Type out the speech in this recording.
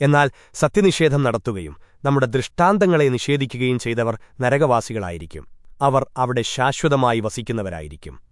എന്നാൽ സത്യനിഷേധം നടത്തുകയും നമ്മുടെ ദൃഷ്ടാന്തങ്ങളെ നിഷേധിക്കുകയും ചെയ്തവർ നരകവാസികളായിരിക്കും. അവർ അവിടെ ശാശ്വതമായി വസിക്കുന്നവരായിരിക്കും.